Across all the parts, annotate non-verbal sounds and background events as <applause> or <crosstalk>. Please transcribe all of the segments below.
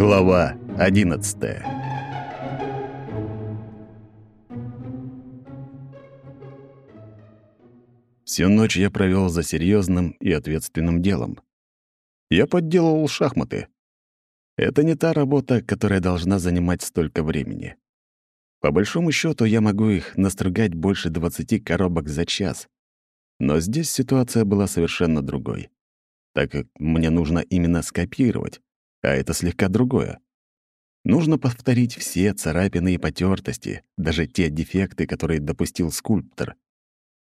Глава 11 Всю ночь я провел за серьезным и ответственным делом. Я подделывал шахматы. Это не та работа, которая должна занимать столько времени. По большому счету я могу их настругать больше 20 коробок за час. Но здесь ситуация была совершенно другой, так как мне нужно именно скопировать, а это слегка другое. Нужно повторить все царапины и потертости, даже те дефекты, которые допустил скульптор.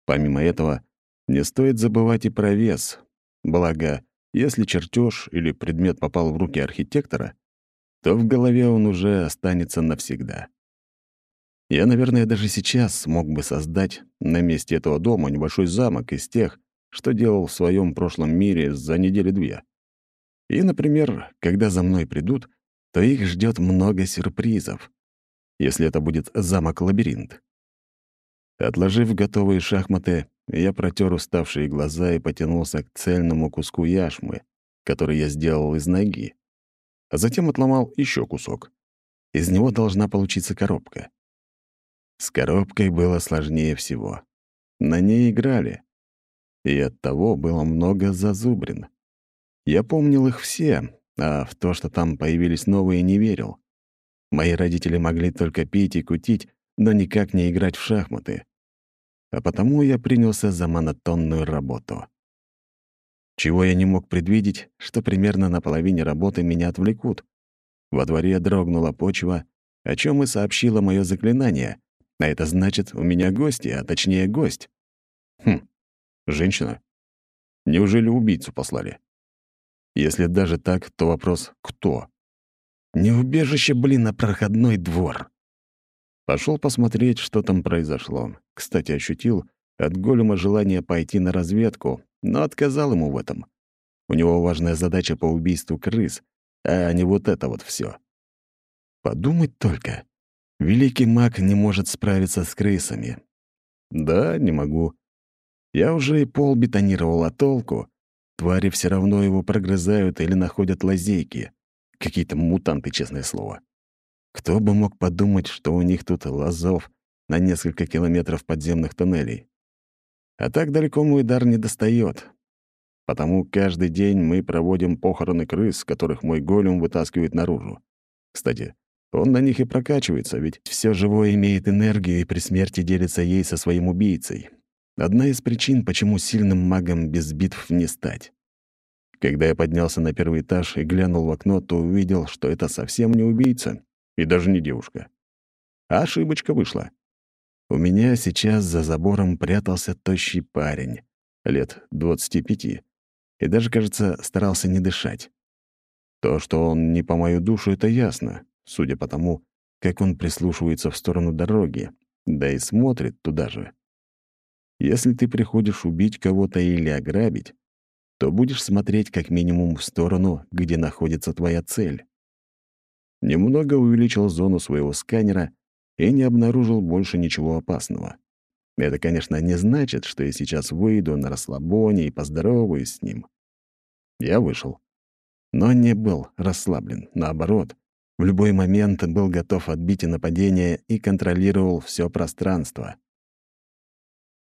Помимо этого, не стоит забывать и про вес. Благо, если чертеж или предмет попал в руки архитектора, то в голове он уже останется навсегда. Я, наверное, даже сейчас смог бы создать на месте этого дома небольшой замок из тех, что делал в своем прошлом мире за недели-две. И, например, когда за мной придут, то их ждет много сюрпризов, если это будет замок-лабиринт. Отложив готовые шахматы, я протер уставшие глаза и потянулся к цельному куску яшмы, который я сделал из ноги, а затем отломал еще кусок. Из него должна получиться коробка. С коробкой было сложнее всего. На ней играли. И оттого было много зазубрин. Я помнил их все, а в то, что там появились новые, не верил. Мои родители могли только пить и кутить, но никак не играть в шахматы. А потому я принялся за монотонную работу. Чего я не мог предвидеть, что примерно на половине работы меня отвлекут. Во дворе дрогнула почва, о чем и сообщило мое заклинание, а это значит, у меня гости, а точнее гость. Хм, женщина? Неужели убийцу послали? Если даже так, то вопрос «кто?». Не убежище, блин, а проходной двор. Пошел посмотреть, что там произошло. Кстати, ощутил от голема желание пойти на разведку, но отказал ему в этом. У него важная задача по убийству крыс, а не вот это вот все. Подумать только. Великий маг не может справиться с крысами. Да, не могу. Я уже и пол бетонировал, а толку? Твари все равно его прогрызают или находят лазейки. Какие-то мутанты, честное слово. Кто бы мог подумать, что у них тут лазов на несколько километров подземных туннелей. А так далеко мой дар не достает. Потому каждый день мы проводим похороны крыс, которых мой голем вытаскивает наружу. Кстати, он на них и прокачивается, ведь все живое имеет энергию и при смерти делится ей со своим убийцей. Одна из причин, почему сильным магом без битв не стать. Когда я поднялся на первый этаж и глянул в окно, то увидел, что это совсем не убийца и даже не девушка. А ошибочка вышла. У меня сейчас за забором прятался тощий парень, лет 25, и даже, кажется, старался не дышать. То, что он не по мою душу, это ясно судя по тому, как он прислушивается в сторону дороги, да и смотрит туда же. Если ты приходишь убить кого-то или ограбить, то будешь смотреть как минимум в сторону, где находится твоя цель. Немного увеличил зону своего сканера и не обнаружил больше ничего опасного. Это, конечно, не значит, что я сейчас выйду на расслабоне и поздороваюсь с ним. Я вышел. Но не был расслаблен, наоборот — в любой момент был готов отбить и нападение и контролировал все пространство.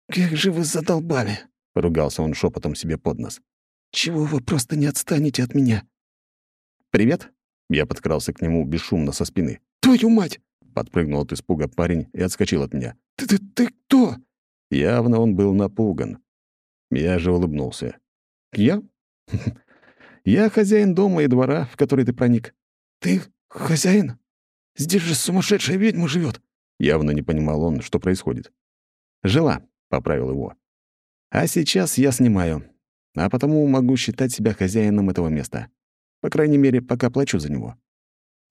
«Как же вы задолбали!» — поругался он шепотом себе под нос. «Чего вы просто не отстанете от меня?» «Привет!» — я подкрался к нему бесшумно со спины. «Твою мать!» — подпрыгнул от испуга парень и отскочил от меня. «Ты, ты, ты кто?» Явно он был напуган. Я же улыбнулся. «Я? <laughs> Я хозяин дома и двора, в который ты проник». «Ты «Хозяин? Здесь же сумасшедшая ведьма живет. Явно не понимал он, что происходит. «Жила», — поправил его. «А сейчас я снимаю, а потому могу считать себя хозяином этого места. По крайней мере, пока плачу за него».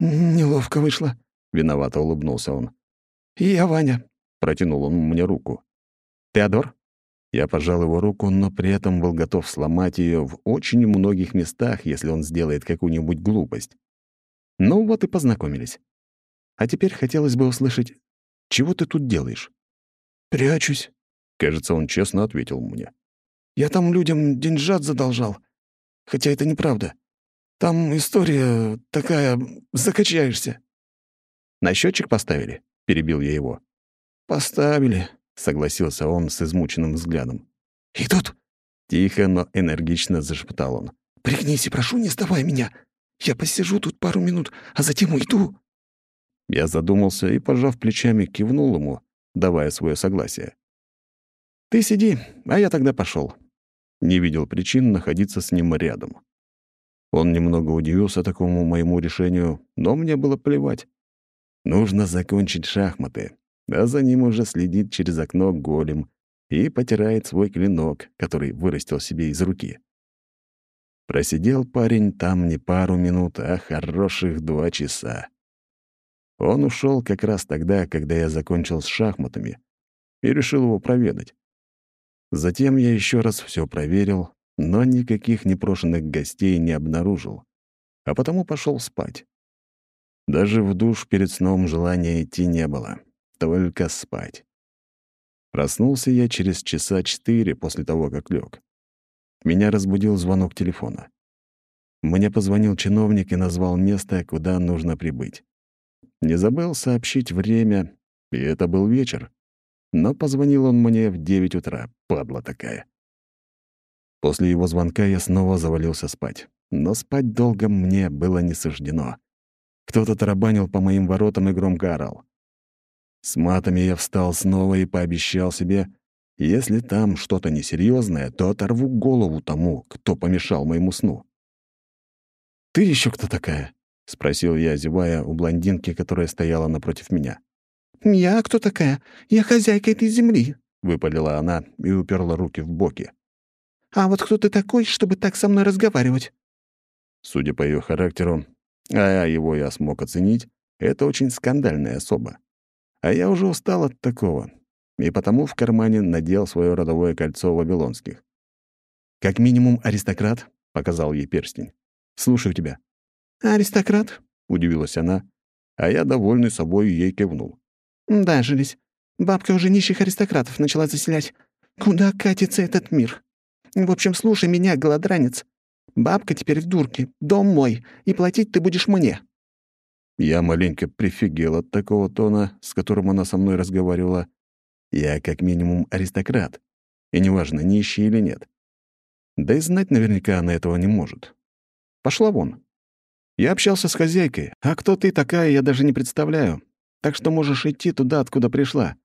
«Неловко вышло», — виновато улыбнулся он. «Я Ваня», — протянул он мне руку. «Теодор?» Я пожал его руку, но при этом был готов сломать ее в очень многих местах, если он сделает какую-нибудь глупость. Ну вот и познакомились. А теперь хотелось бы услышать, чего ты тут делаешь? Прячусь. Кажется, он честно ответил мне. Я там людям деньжат задолжал. Хотя это неправда. Там история такая... закачаешься». «На счетчик поставили?» — перебил я его. «Поставили», — согласился он с измученным взглядом. «Идут?» — тихо, но энергично зашептал он. «Пригнись и прошу, не сдавай меня. Я посижу тут пару минут, а затем уйду». Я задумался и, пожав плечами, кивнул ему, давая свое согласие. «Ты сиди, а я тогда пошел. Не видел причин находиться с ним рядом. Он немного удивился такому моему решению, но мне было плевать. Нужно закончить шахматы, а за ним уже следит через окно голем и потирает свой клинок, который вырастил себе из руки. Просидел парень там не пару минут, а хороших два часа. Он ушел как раз тогда, когда я закончил с шахматами, и решил его проведать. Затем я еще раз все проверил, но никаких непрошенных гостей не обнаружил, а потому пошел спать. Даже в душ перед сном желания идти не было, только спать. Проснулся я через часа четыре после того, как лег. Меня разбудил звонок телефона. Мне позвонил чиновник и назвал место, куда нужно прибыть. Не забыл сообщить время, и это был вечер. Но позвонил он мне в девять утра, падла такая. После его звонка я снова завалился спать. Но спать долго мне было не суждено. Кто-то тарабанил по моим воротам и громко орал. С матами я встал снова и пообещал себе, если там что-то несерьезное, то оторву голову тому, кто помешал моему сну. «Ты еще кто такая?» — спросил я, зевая у блондинки, которая стояла напротив меня. «Я кто такая? Я хозяйка этой земли», — выпалила она и уперла руки в боки. А вот кто ты такой, чтобы так со мной разговаривать?» Судя по ее характеру, а его я смог оценить, это очень скандальная особа. А я уже устал от такого, и потому в кармане надел свое родовое кольцо вавилонских. «Как минимум аристократ», — показал ей перстень. «Слушаю тебя». «Аристократ?» — удивилась она, а я, довольный собой, ей кивнул. «Да, жились. Бабка уже нищих аристократов начала заселять. Куда катится этот мир?» В общем, слушай меня, голодранец. Бабка теперь в дурке, дом мой, и платить ты будешь мне». Я маленько прифигел от такого тона, с которым она со мной разговаривала. Я как минимум аристократ, и неважно, нищий или нет. Да и знать наверняка она этого не может. Пошла вон. Я общался с хозяйкой, а кто ты такая, я даже не представляю. Так что можешь идти туда, откуда пришла.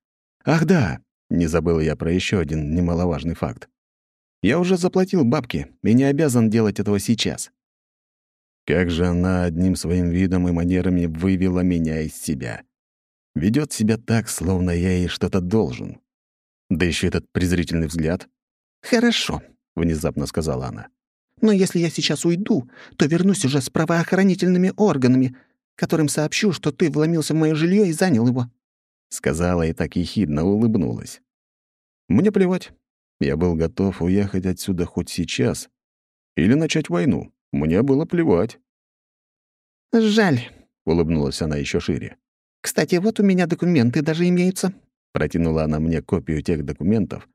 Ах да, не забыл я про еще один немаловажный факт. Я уже заплатил бабки и не обязан делать этого сейчас. Как же она одним своим видом и манерами вывела меня из себя. Ведет себя так, словно я ей что-то должен. Да еще этот презрительный взгляд. «Хорошо», — внезапно сказала она. «Но если я сейчас уйду, то вернусь уже с правоохранительными органами, которым сообщу, что ты вломился в мое жилье и занял его». Сказала и так ехидно улыбнулась. Мне плевать. Я был готов уехать отсюда хоть сейчас или начать войну. Мне было плевать. «Жаль», — улыбнулась она еще шире. «Кстати, вот у меня документы даже имеются». Протянула она мне копию тех документов,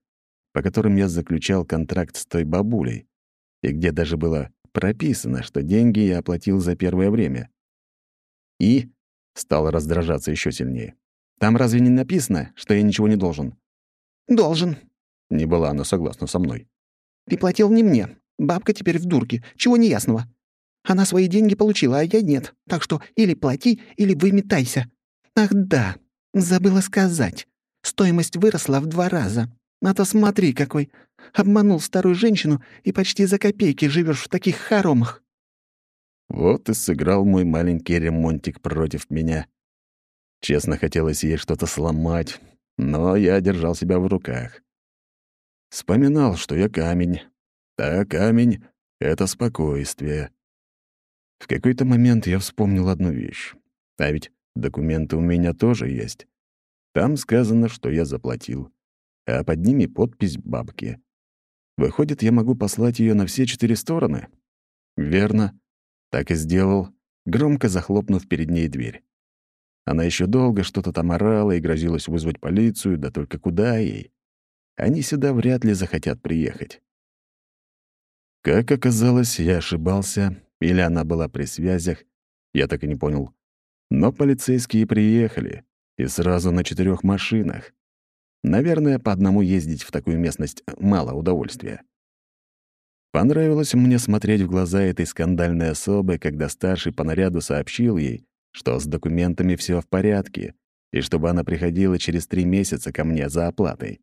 по которым я заключал контракт с той бабулей, и где даже было прописано, что деньги я оплатил за первое время. И стал раздражаться еще сильнее. Там разве не написано, что я ничего не должен? «Должен», не была она согласна со мной. «Ты платил не мне. Бабка теперь в дурке. Чего неясного? Она свои деньги получила, а я нет. Так что или плати, или выметайся. Ах да, забыла сказать. Стоимость выросла в два раза. А то смотри какой. Обманул старую женщину и почти за копейки живешь в таких хоромах». Вот и сыграл мой маленький ремонтик против меня. Честно, хотелось ей что-то сломать, но я держал себя в руках. Вспоминал, что я камень. А камень — это спокойствие. В какой-то момент я вспомнил одну вещь. А ведь документы у меня тоже есть. Там сказано, что я заплатил. А под ними подпись бабки. Выходит, я могу послать ее на все четыре стороны? Верно. Так и сделал, громко захлопнув перед ней дверь. Она еще долго что-то там орала и грозилась вызвать полицию, да только куда ей? они сюда вряд ли захотят приехать. Как оказалось, я ошибался, или она была при связях, я так и не понял. Но полицейские приехали, и сразу на четырех машинах. Наверное, по одному ездить в такую местность мало удовольствия. Понравилось мне смотреть в глаза этой скандальной особы, когда старший по наряду сообщил ей, что с документами все в порядке, и чтобы она приходила через три месяца ко мне за оплатой.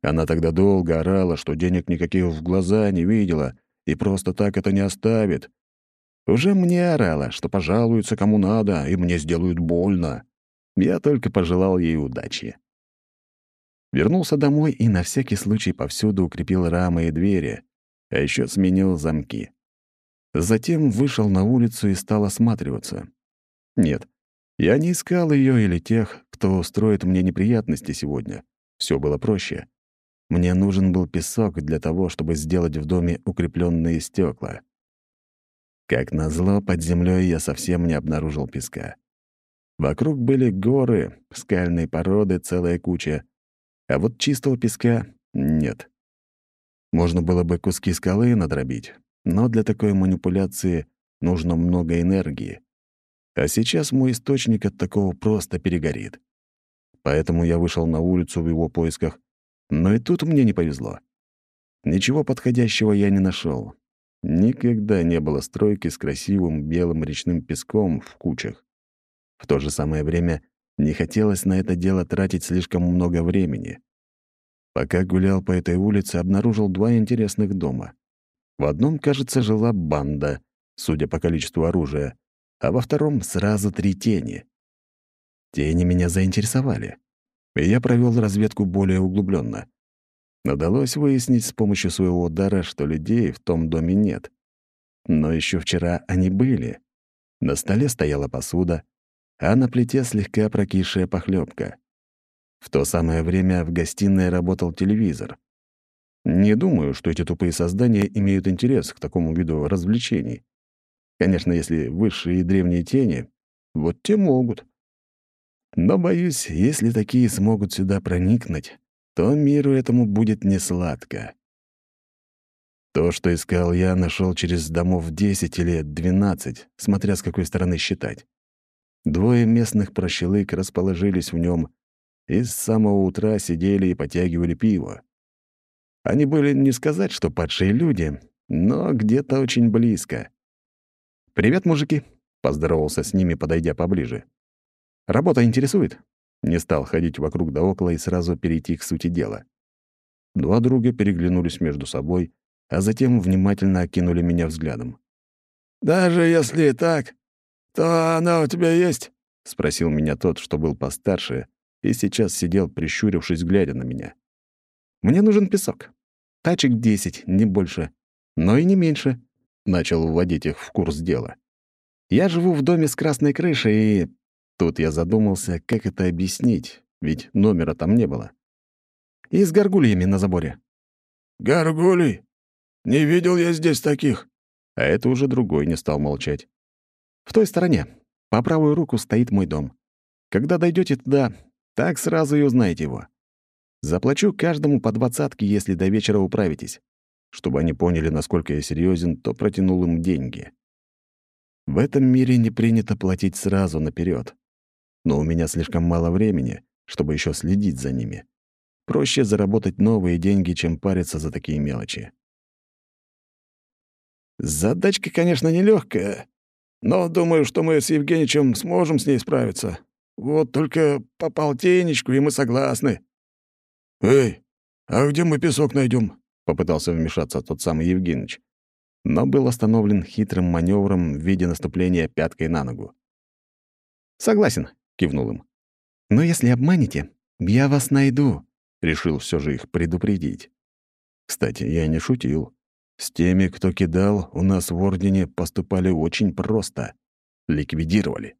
Она тогда долго орала, что денег никаких в глаза не видела и просто так это не оставит. Уже мне орала, что пожалуются кому надо, и мне сделают больно. Я только пожелал ей удачи. Вернулся домой и на всякий случай повсюду укрепил рамы и двери, а еще сменил замки. Затем вышел на улицу и стал осматриваться. Нет, я не искал ее или тех, кто устроит мне неприятности сегодня. Все было проще. Мне нужен был песок для того, чтобы сделать в доме укрепленные стекла. Как назло, под землей я совсем не обнаружил песка. Вокруг были горы, скальные породы, целая куча. А вот чистого песка нет. Можно было бы куски скалы надробить, но для такой манипуляции нужно много энергии. А сейчас мой источник от такого просто перегорит. Поэтому я вышел на улицу в его поисках, но и тут мне не повезло. Ничего подходящего я не нашел. Никогда не было стройки с красивым белым речным песком в кучах. В то же самое время не хотелось на это дело тратить слишком много времени. Пока гулял по этой улице, обнаружил два интересных дома. В одном, кажется, жила банда, судя по количеству оружия, а во втором сразу три тени. Тени меня заинтересовали, и я провел разведку более углубленно. Удалось выяснить с помощью своего удара, что людей в том доме нет. Но еще вчера они были. На столе стояла посуда, а на плите слегка прокисшая похлебка. В то самое время в гостиной работал телевизор. Не думаю, что эти тупые создания имеют интерес к такому виду развлечений. Конечно, если высшие и древние тени, вот те могут. Но, боюсь, если такие смогут сюда проникнуть, то миру этому будет несладко. То, что искал я, нашел через домов 10 или 12, смотря с какой стороны считать. Двое местных прощелык расположились в нем и с самого утра сидели и потягивали пиво. Они были не сказать, что падшие люди, но где-то очень близко. «Привет, мужики!» — поздоровался с ними, подойдя поближе. «Работа интересует?» Не стал ходить вокруг да около и сразу перейти к сути дела. Два друга переглянулись между собой, а затем внимательно окинули меня взглядом. «Даже если и так, то она у тебя есть?» — спросил меня тот, что был постарше, и сейчас сидел, прищурившись, глядя на меня. «Мне нужен песок. Тачек десять, не больше, но и не меньше», — начал вводить их в курс дела. «Я живу в доме с красной крышей, и...» Тут я задумался, как это объяснить, ведь номера там не было. «И с горгульями на заборе». «Горгулей? Не видел я здесь таких». А это уже другой не стал молчать. «В той стороне. По правую руку стоит мой дом. Когда дойдете туда, так сразу и узнаете его. Заплачу каждому по двадцатке, если до вечера управитесь. Чтобы они поняли, насколько я серьезен, то протянул им деньги. В этом мире не принято платить сразу наперед. Но у меня слишком мало времени, чтобы еще следить за ними. Проще заработать новые деньги, чем париться за такие мелочи. Задачка, конечно, нелегкая, но думаю, что мы с Евгеньевичем сможем с ней справиться. Вот только по полтинничку, и мы согласны». «Эй, а где мы песок найдем? попытался вмешаться тот самый Евгеньевич, но был остановлен хитрым маневром в виде наступления пяткой на ногу. «Согласен», — кивнул им. «Но если обманете, я вас найду», — решил все же их предупредить. Кстати, я не шутил. С теми, кто кидал, у нас в Ордене поступали очень просто. Ликвидировали.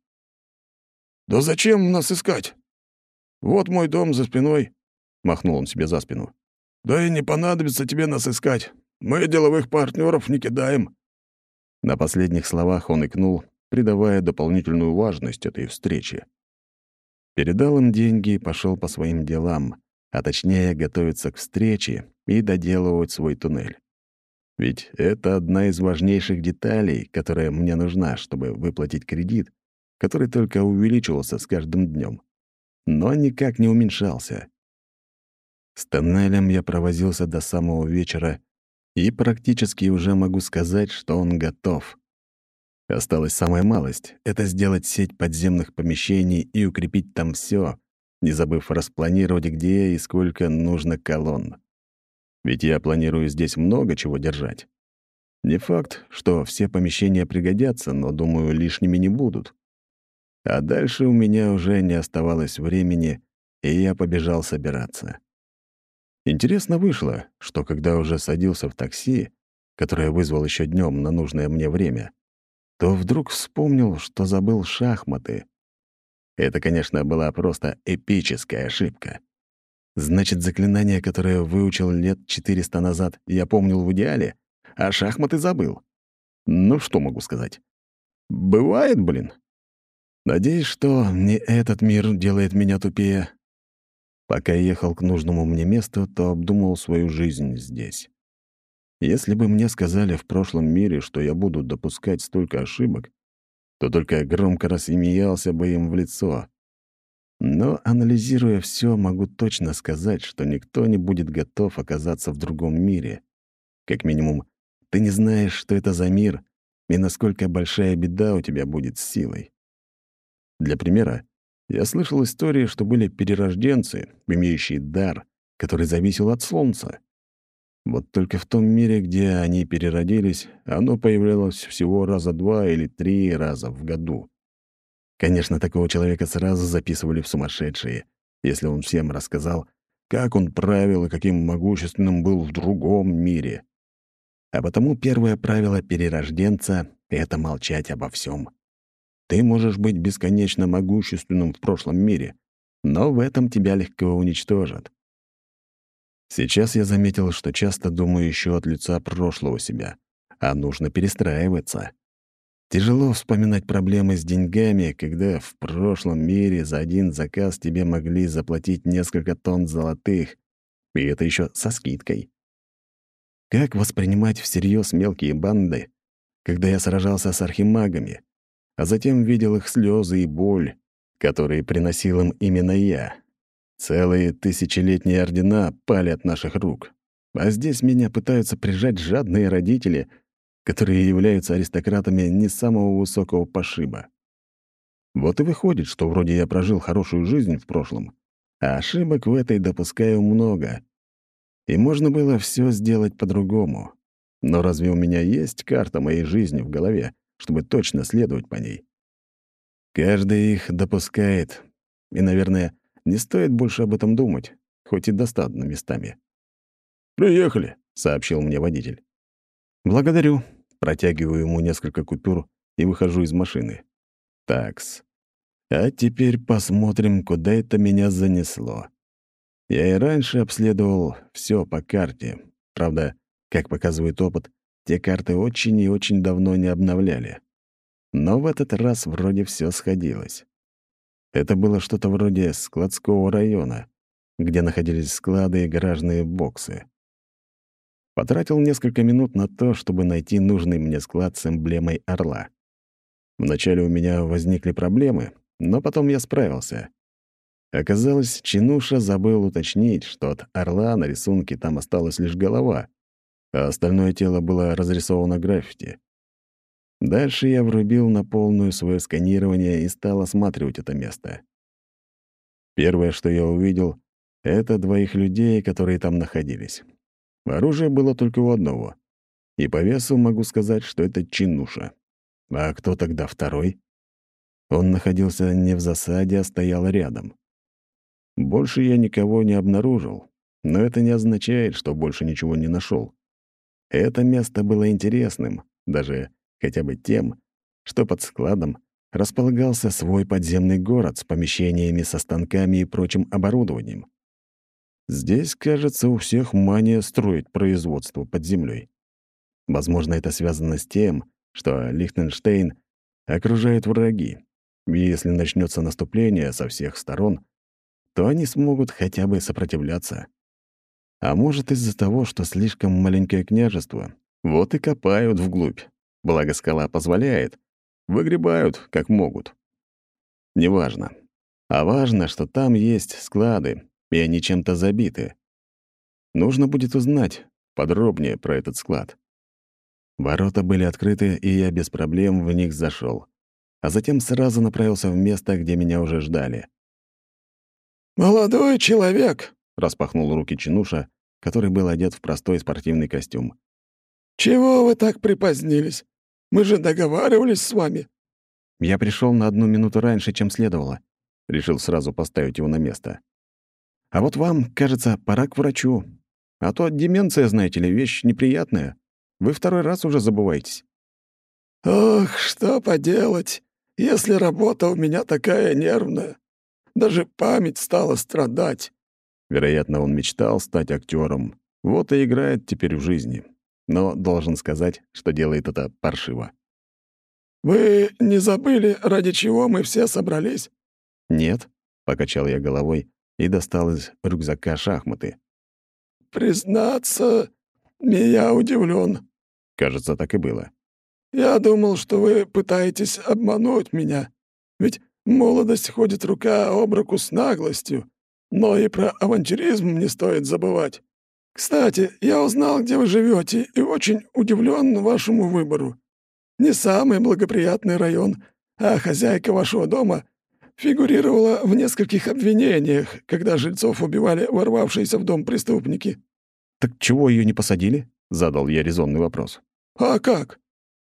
«Да зачем нас искать? Вот мой дом за спиной», — махнул он себе за спину. «Да и не понадобится тебе нас искать. Мы деловых партнеров не кидаем». На последних словах он икнул, придавая дополнительную важность этой встрече. Передал им деньги и пошел по своим делам, а точнее готовиться к встрече и доделывать свой туннель. Ведь это одна из важнейших деталей, которая мне нужна, чтобы выплатить кредит, который только увеличивался с каждым днем, но никак не уменьшался. С тоннелем я провозился до самого вечера и практически уже могу сказать, что он готов. Осталась самая малость — это сделать сеть подземных помещений и укрепить там все, не забыв распланировать, где и сколько нужно колонн. Ведь я планирую здесь много чего держать. Не факт, что все помещения пригодятся, но, думаю, лишними не будут. А дальше у меня уже не оставалось времени, и я побежал собираться. Интересно вышло, что когда уже садился в такси, которое вызвал еще днем на нужное мне время, то вдруг вспомнил, что забыл шахматы. Это, конечно, была просто эпическая ошибка. Значит, заклинание, которое выучил лет 400 назад, я помнил в идеале, а шахматы забыл. Ну, что могу сказать? Бывает, блин. Надеюсь, что не этот мир делает меня тупее. Пока я ехал к нужному мне месту, то обдумывал свою жизнь здесь. Если бы мне сказали в прошлом мире, что я буду допускать столько ошибок, то только громко рассмеялся бы им в лицо. Но, анализируя все, могу точно сказать, что никто не будет готов оказаться в другом мире. Как минимум, ты не знаешь, что это за мир и насколько большая беда у тебя будет с силой. Для примера, я слышал истории, что были перерожденцы, имеющие дар, который зависел от солнца. Вот только в том мире, где они переродились, оно появлялось всего раза два или три раза в году. Конечно, такого человека сразу записывали в сумасшедшие, если он всем рассказал, как он правил и каким могущественным был в другом мире. А потому первое правило перерожденца — это молчать обо всем. Ты можешь быть бесконечно могущественным в прошлом мире, но в этом тебя легко уничтожат. Сейчас я заметил, что часто думаю еще от лица прошлого себя, а нужно перестраиваться. Тяжело вспоминать проблемы с деньгами, когда в прошлом мире за один заказ тебе могли заплатить несколько тонн золотых, и это еще со скидкой. Как воспринимать всерьез мелкие банды, когда я сражался с архимагами, а затем видел их слезы и боль, которые приносил им именно я. Целые тысячелетние ордена пали от наших рук. А здесь меня пытаются прижать жадные родители, которые являются аристократами не самого высокого пошиба. Вот и выходит, что вроде я прожил хорошую жизнь в прошлом, а ошибок в этой допускаю много. И можно было все сделать по-другому. Но разве у меня есть карта моей жизни в голове, чтобы точно следовать по ней. Каждый их допускает, и, наверное, не стоит больше об этом думать, хоть и достаточно местами. «Приехали», — сообщил мне водитель. «Благодарю». Протягиваю ему несколько купюр и выхожу из машины. Такс. А теперь посмотрим, куда это меня занесло. Я и раньше обследовал все по карте. Правда, как показывает опыт, те карты очень и очень давно не обновляли. Но в этот раз вроде все сходилось. Это было что-то вроде складского района, где находились склады и гаражные боксы. Потратил несколько минут на то, чтобы найти нужный мне склад с эмблемой орла. Вначале у меня возникли проблемы, но потом я справился. Оказалось, Чинуша забыл уточнить, что от орла на рисунке там осталась лишь голова — а остальное тело было разрисовано граффити. Дальше я врубил на полную свое сканирование и стал осматривать это место. Первое, что я увидел, — это двоих людей, которые там находились. Оружие было только у одного. И по весу могу сказать, что это чинуша. А кто тогда второй? Он находился не в засаде, а стоял рядом. Больше я никого не обнаружил, но это не означает, что больше ничего не нашел. Это место было интересным, даже хотя бы тем, что под складом располагался свой подземный город с помещениями со станками и прочим оборудованием. Здесь, кажется, у всех мания строить производство под землей. Возможно, это связано с тем, что Лихтенштейн окружают враги. Если начнется наступление со всех сторон, то они смогут хотя бы сопротивляться. А может, из-за того, что слишком маленькое княжество, Вот и копают вглубь. Благо скала позволяет. Выгребают, как могут. Неважно. А важно, что там есть склады, и они чем-то забиты. Нужно будет узнать подробнее про этот склад. Ворота были открыты, и я без проблем в них зашел, а затем сразу направился в место, где меня уже ждали. «Молодой человек!» — распахнул руки Чинуша, который был одет в простой спортивный костюм. «Чего вы так припозднились? Мы же договаривались с вами». Я пришел на одну минуту раньше, чем следовало. Решил сразу поставить его на место. А вот вам, кажется, пора к врачу. А то деменция, знаете ли, вещь неприятная. Вы второй раз уже забываетесь. «Ох, что поделать, если работа у меня такая нервная. Даже память стала страдать». Вероятно, он мечтал стать актером. Вот и играет теперь в жизни. Но должен сказать, что делает это паршиво. «Вы не забыли, ради чего мы все собрались?» «Нет», — покачал я головой и достал из рюкзака шахматы. «Признаться, я удивлен. Кажется, так и было. «Я думал, что вы пытаетесь обмануть меня. Ведь молодость ходит рука об руку с наглостью. Но и про авантюризм не стоит забывать. Кстати, я узнал, где вы живете, и очень удивлен вашему выбору. Не самый благоприятный район, а хозяйка вашего дома фигурировала в нескольких обвинениях, когда жильцов убивали ворвавшиеся в дом преступники». «Так чего ее не посадили?» — задал я резонный вопрос. «А как?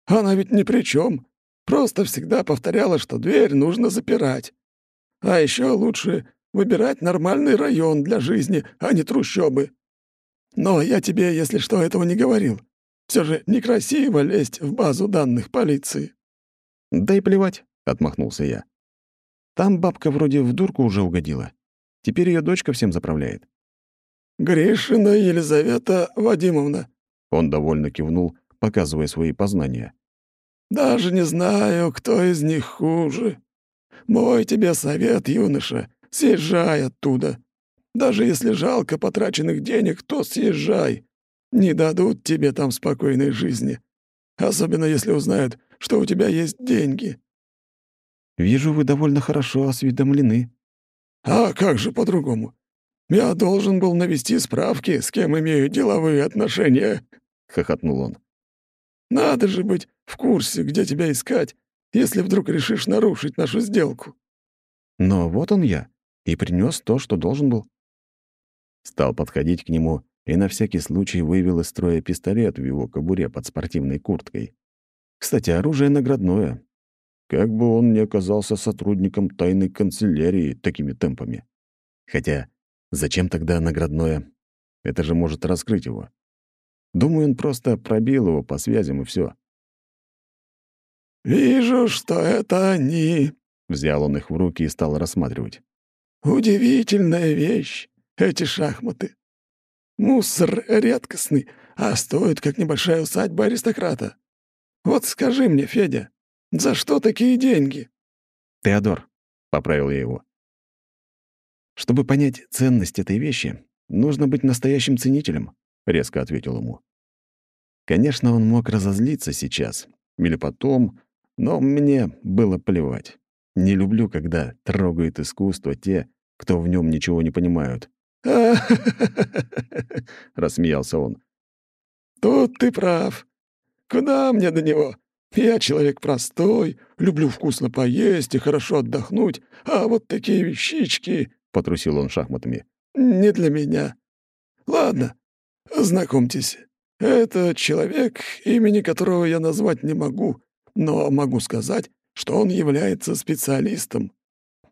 Она ведь ни при чем. Просто всегда повторяла, что дверь нужно запирать. А еще лучше выбирать нормальный район для жизни, а не трущобы. Но я тебе, если что, этого не говорил. Все же некрасиво лезть в базу данных полиции». «Да и плевать», — отмахнулся я. «Там бабка вроде в дурку уже угодила. Теперь ее дочка всем заправляет». «Гришина Елизавета Вадимовна». Он довольно кивнул, показывая свои познания. «Даже не знаю, кто из них хуже. Мой тебе совет, юноша, съезжай оттуда. Даже если жалко потраченных денег, то съезжай. Не дадут тебе там спокойной жизни. Особенно если узнают, что у тебя есть деньги». «Вижу, вы довольно хорошо осведомлены». «А как же по-другому? Я должен был навести справки, с кем имею деловые отношения», — хохотнул он. «Надо же быть в курсе, где тебя искать, если вдруг решишь нарушить нашу сделку». «Но вот он я, и принес то, что должен был». Стал подходить к нему и на всякий случай вывел из строя пистолет в его кобуре под спортивной курткой. Кстати, оружие наградное. Как бы он ни оказался сотрудником тайной канцелярии такими темпами. Хотя Зачем тогда наградное? Это же может раскрыть его. Думаю, он просто пробил его по связям и все. «Вижу, что это они», — взял он их в руки и стал рассматривать. «Удивительная вещь, эти шахматы. Мусор редкостный, а стоит, как небольшая усадьба аристократа. Вот скажи мне, Федя, за что такие деньги?» «Теодор», — поправил я его. Чтобы понять ценность этой вещи, нужно быть настоящим ценителем, резко ответил ему. Конечно, он мог разозлиться сейчас или потом, но мне было плевать. Не люблю, когда трогают искусство те, кто в нем ничего не понимают. <laughs> рассмеялся он. Тут ты прав. Куда мне до него? Я человек простой, люблю вкусно поесть и хорошо отдохнуть, а вот такие вещички — потрусил он шахматами. «Не для меня. Ладно, знакомьтесь. Это человек, имени которого я назвать не могу, но могу сказать, что он является специалистом.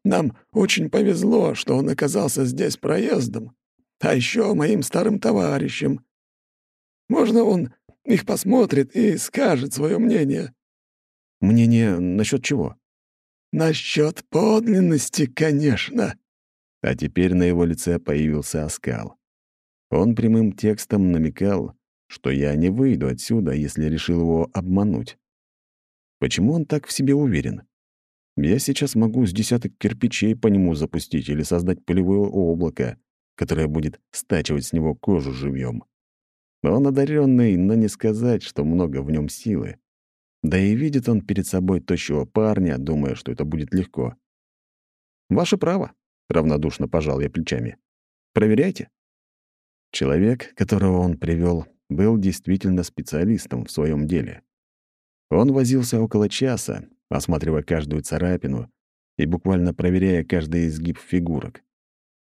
Нам очень повезло, что он оказался здесь проездом, а еще моим старым товарищем. Можно он их посмотрит и скажет свое мнение». «Мнение насчет чего?» «Насчет подлинности, конечно», а теперь на его лице появился оскал. Он прямым текстом намекал, что я не выйду отсюда, если решил его обмануть. Почему он так в себе уверен? Я сейчас могу с десяток кирпичей по нему запустить или создать пылевое облако, которое будет стачивать с него кожу живьем. Он одаренный, но не сказать, что много в нем силы. Да и видит он перед собой тощего парня, думая, что это будет легко. «Ваше право», — равнодушно пожал я плечами. «Проверяйте». Человек, которого он привел, был действительно специалистом в своем деле. Он возился около часа, осматривая каждую царапину и буквально проверяя каждый изгиб фигурок.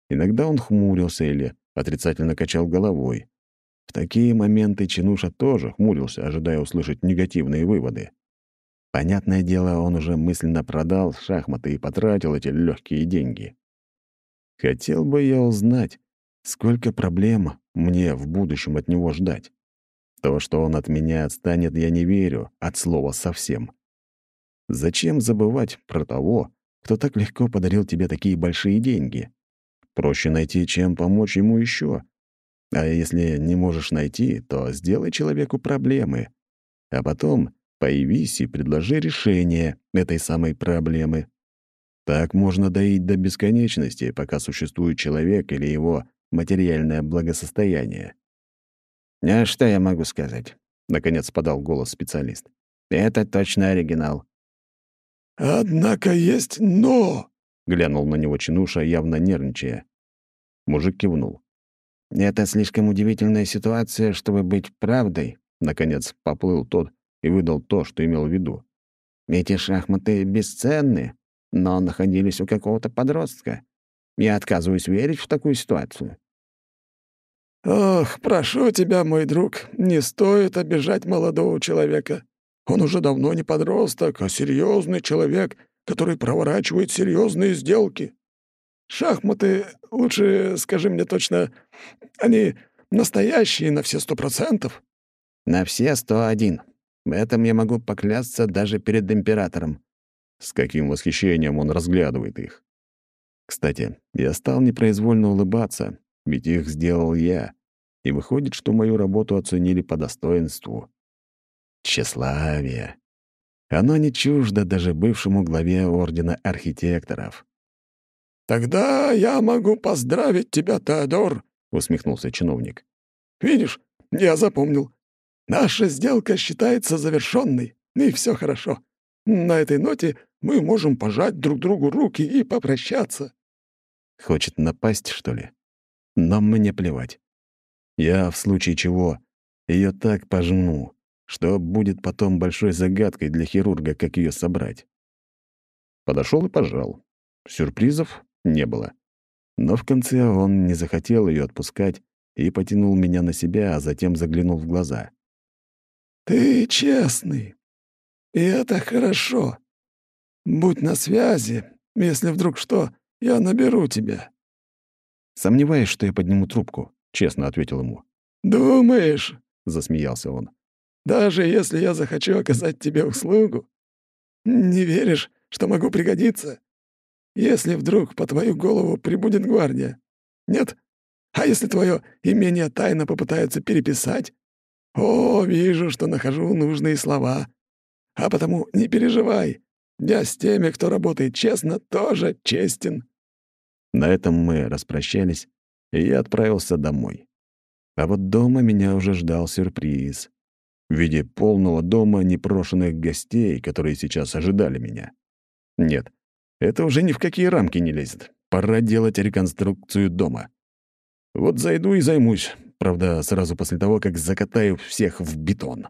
Иногда он хмурился или отрицательно качал головой. В такие моменты Чинуша тоже хмурился, ожидая услышать негативные выводы. Понятное дело, он уже мысленно продал шахматы и потратил эти легкие деньги. Хотел бы я узнать, сколько проблем мне в будущем от него ждать. То, что он от меня отстанет, я не верю, от слова совсем. Зачем забывать про того, кто так легко подарил тебе такие большие деньги? Проще найти, чем помочь ему еще. А если не можешь найти, то сделай человеку проблемы. А потом появись и предложи решение этой самой проблемы. Так можно доить до бесконечности, пока существует человек или его материальное благосостояние. «А что я могу сказать?» — наконец подал голос специалист. «Это точно оригинал». «Однако есть «но», — глянул на него Чинуша, явно нервничая. Мужик кивнул. «Это слишком удивительная ситуация, чтобы быть правдой», — наконец поплыл тот и выдал то, что имел в виду. «Эти шахматы бесценны, но находились у какого-то подростка. Я отказываюсь верить в такую ситуацию». «Ох, прошу тебя, мой друг, не стоит обижать молодого человека. Он уже давно не подросток, а серьезный человек, который проворачивает серьезные сделки. Шахматы, лучше скажи мне точно, они настоящие на все сто процентов?» «На все сто один. В этом я могу поклясться даже перед императором». С каким восхищением он разглядывает их. Кстати, я стал непроизвольно улыбаться, ведь их сделал я, и выходит, что мою работу оценили по достоинству. Тщеславие. Оно не чуждо даже бывшему главе Ордена Архитекторов. «Тогда я могу поздравить тебя, Теодор», — усмехнулся чиновник. «Видишь, я запомнил. Наша сделка считается завершенной, и все хорошо. На этой ноте мы можем пожать друг другу руки и попрощаться». Хочет напасть, что ли? Но мне плевать. Я, в случае чего, ее так пожму, что будет потом большой загадкой для хирурга, как ее собрать. Подошел и пожал. Сюрпризов не было. Но в конце он не захотел ее отпускать и потянул меня на себя, а затем заглянул в глаза. «Ты честный. И это хорошо. Будь на связи. Если вдруг что, я наберу тебя». «Сомневаюсь, что я подниму трубку», — честно ответил ему. «Думаешь?» — засмеялся он. «Даже если я захочу оказать тебе услугу? Не веришь, что могу пригодиться? Если вдруг по твою голову прибудет гвардия? Нет? А если твое имение тайно попытаются переписать? О, вижу, что нахожу нужные слова. А потому не переживай. Я с теми, кто работает честно, тоже честен». На этом мы распрощались, и я отправился домой. А вот дома меня уже ждал сюрприз в виде полного дома непрошенных гостей, которые сейчас ожидали меня. Нет, это уже ни в какие рамки не лезет. Пора делать реконструкцию дома. Вот зайду и займусь, правда, сразу после того, как закатаю всех в бетон.